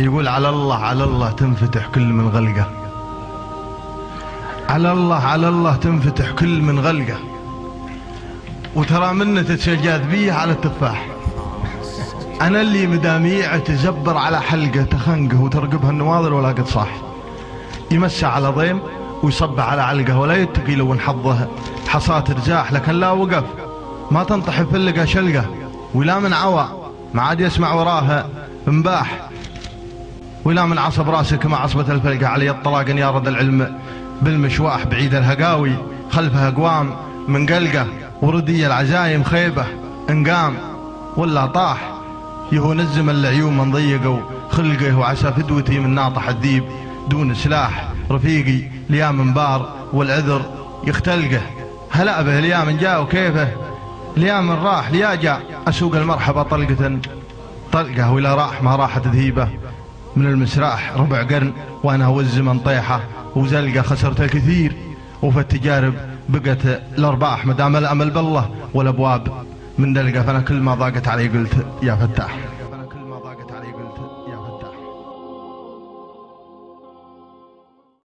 يقول على الله على الله تنفتح كل من غلقة. على الله على الله تنفتح كل من غلقة. وترى منتج الجاذبية على التفاح. أنا اللي مداميع تزبر على حلقة تخنقه وترقبها النواظر ولا قد صاح. يمسى على ضيم ويصب على علقة ولا يتقي لو حظه حصاة رجاح لكن لا وقف. ما تنطح فلقة شلقة ولا من عوى. ما عاد يسمع وراها. انباح. ولا من عصب راسك ما عصبة الفلقة علي الطلاق إن يارد العلم بالمشواح بعيد الهقاوي خلفها أقوام من قلقة وردية العزايم خيبة انقام ولا طاح يهو نزم العيون من ضيقوا خلقه وعسى فدوتي من ناطح الديب دون سلاح رفيقي ليام بار والعذر يختلقه. هلا به ليام جاء وكيفه؟ ليام راح ليا جاء. أسوق المرحبا طلقة طلقة ولا راح ما راحت ذهيبه من المسراح ربع قرن وأنا والزمن طيحة وزلقة خسرت الكثير وفي التجارب بقت الأرباح ما دام الأمل بالله والأبواب. من دلقة فأنا كل ما ضاقت علي قلت يا فتاح.